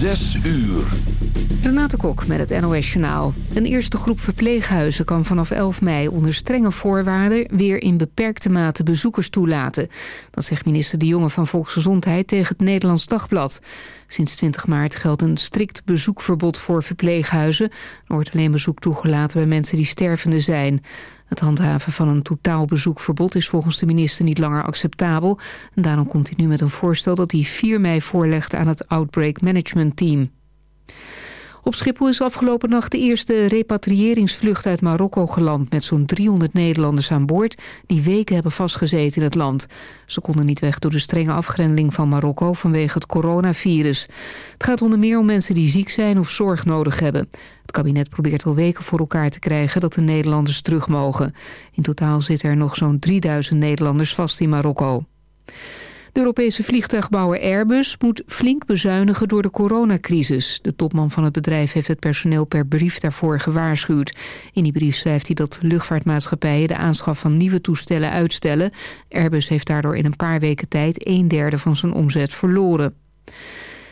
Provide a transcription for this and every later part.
Zes uur. Renate Kok met het NOS Journaal. Een eerste groep verpleeghuizen kan vanaf 11 mei onder strenge voorwaarden... weer in beperkte mate bezoekers toelaten. Dat zegt minister De Jonge van Volksgezondheid tegen het Nederlands Dagblad. Sinds 20 maart geldt een strikt bezoekverbod voor verpleeghuizen. Er wordt alleen bezoek toegelaten bij mensen die stervende zijn. Het handhaven van een totaal bezoekverbod is volgens de minister niet langer acceptabel. En daarom komt hij nu met een voorstel dat hij 4 mei voorlegt aan het Outbreak Management Team. Op Schiphol is afgelopen nacht de eerste repatriëringsvlucht uit Marokko geland... met zo'n 300 Nederlanders aan boord die weken hebben vastgezeten in het land. Ze konden niet weg door de strenge afgrendeling van Marokko vanwege het coronavirus. Het gaat onder meer om mensen die ziek zijn of zorg nodig hebben. Het kabinet probeert al weken voor elkaar te krijgen dat de Nederlanders terug mogen. In totaal zitten er nog zo'n 3000 Nederlanders vast in Marokko. De Europese vliegtuigbouwer Airbus moet flink bezuinigen door de coronacrisis. De topman van het bedrijf heeft het personeel per brief daarvoor gewaarschuwd. In die brief schrijft hij dat luchtvaartmaatschappijen de aanschaf van nieuwe toestellen uitstellen. Airbus heeft daardoor in een paar weken tijd een derde van zijn omzet verloren.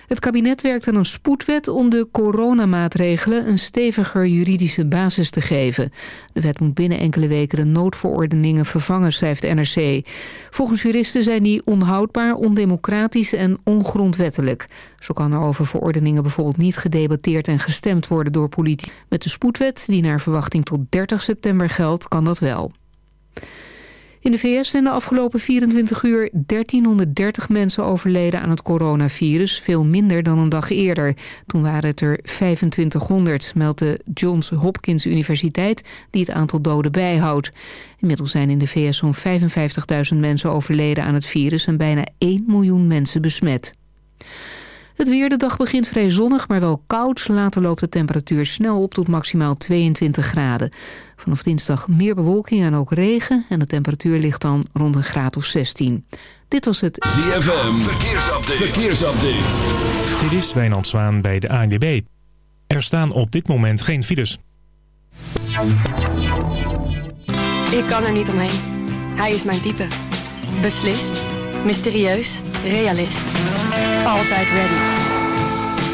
Het kabinet werkt aan een spoedwet om de coronamaatregelen een steviger juridische basis te geven. De wet moet binnen enkele weken de noodverordeningen vervangen, schrijft NRC. Volgens juristen zijn die onhoudbaar, ondemocratisch en ongrondwettelijk. Zo kan er over verordeningen bijvoorbeeld niet gedebatteerd en gestemd worden door politici. Met de spoedwet, die naar verwachting tot 30 september geldt, kan dat wel. In de VS zijn de afgelopen 24 uur 1330 mensen overleden aan het coronavirus. Veel minder dan een dag eerder. Toen waren het er 2500, meldt de Johns Hopkins Universiteit... die het aantal doden bijhoudt. Inmiddels zijn in de VS zo'n 55.000 mensen overleden aan het virus... en bijna 1 miljoen mensen besmet. Het weer, de dag begint vrij zonnig, maar wel koud. Later loopt de temperatuur snel op tot maximaal 22 graden. Vanaf dinsdag meer bewolking en ook regen. En de temperatuur ligt dan rond een graad of 16. Dit was het ZFM Verkeersupdate. Verkeersupdate. Dit is Wijnand Zwaan bij de ANWB. Er staan op dit moment geen files. Ik kan er niet omheen. Hij is mijn type. Beslist, mysterieus, realist. Altijd ready.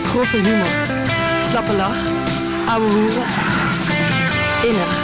Grove humor. Slappe lach. Ouwe hoeren. Innig,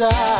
inside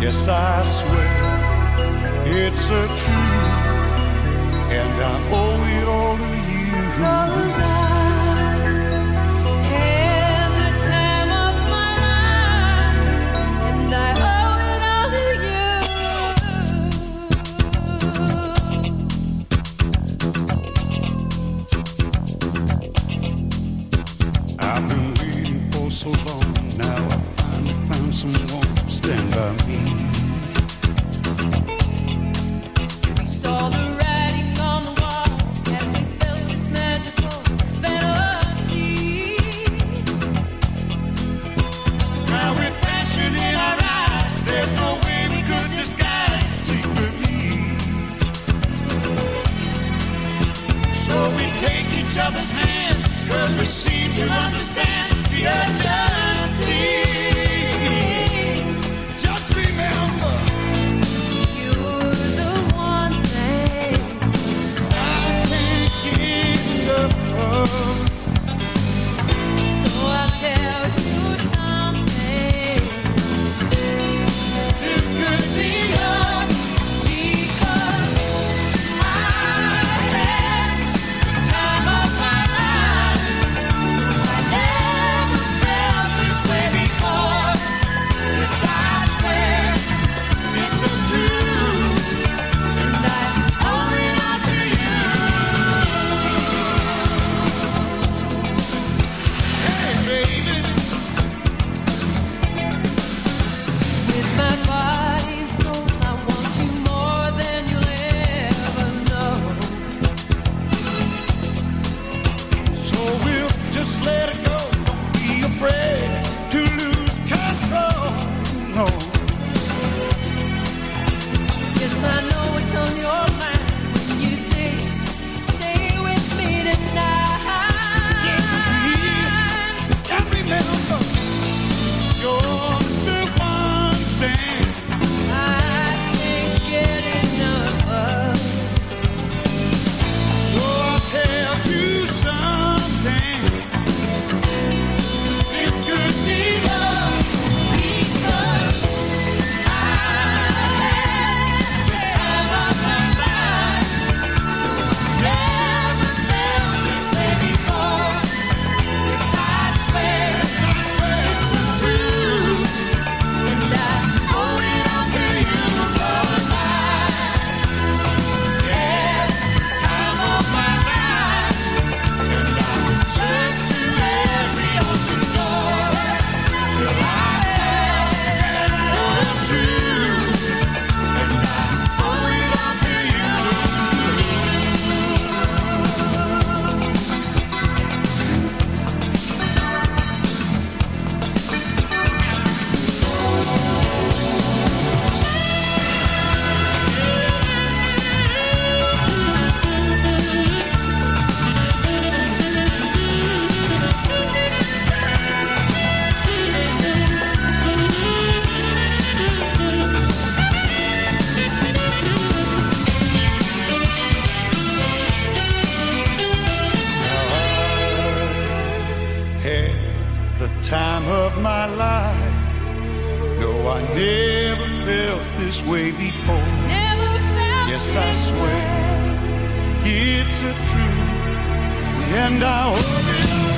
Yes, I swear it's a truth, and I owe it all to you. Cause I had the time of my life, and I owe it all to you. I've been waiting for so long, now I finally found someone to stand by me. to love Just let it go. Don't be afraid to lose control. No. Oh, I never felt this way before. Never felt yes, I swear it's a truth, and I hope it.